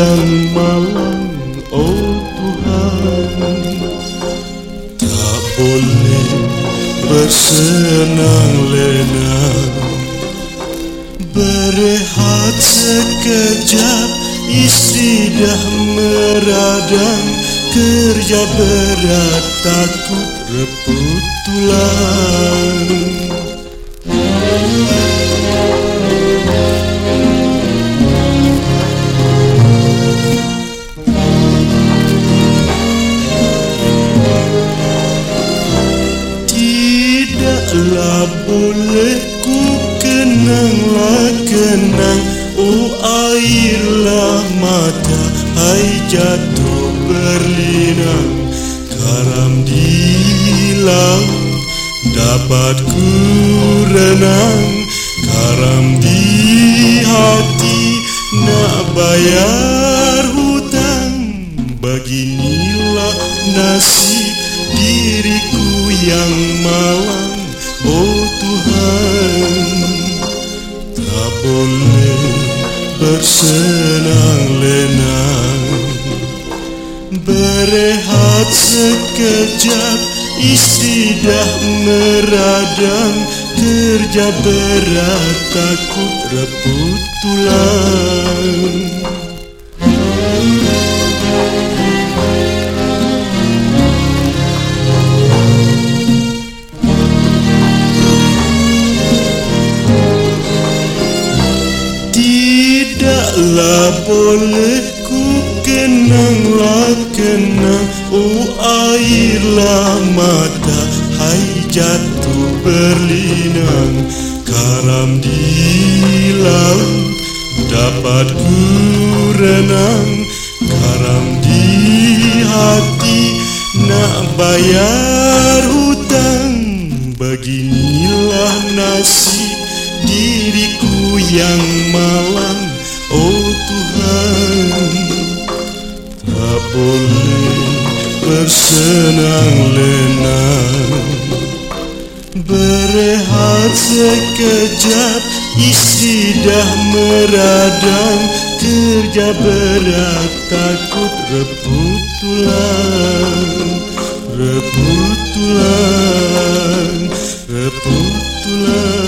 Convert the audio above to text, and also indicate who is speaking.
Speaker 1: diriku yang malang Oh Tuhan Tak boleh bersenang lenang Berehat sekejap Istri dah meradang Kerja berat takut reput tulang Tidaklah boleh ku kenanglah kenang. Oh airlah mata Hai jatuh berlinang. Karam di laut Dapat ku renang. Karam di hati Nak bayar hutang. Beginilah nasib diriku yang malang bersenang lenang Berehat sekejap Istri dah meradang Kerja berat takut reput tulang Tidaklah boleh ku kenanglah kenang. Oh airlah mata Hai jatuh berlinang. Karam di laut Dapat ku renang. Karam di hati Nak bayar hutang. Beginilah nasib diriku yang malang Oh Tuhan Tak boleh bersenang lenang Berehat sekejap Istri dah meradang. Kerja berat takut reput tulang Reput tulang Reput tulang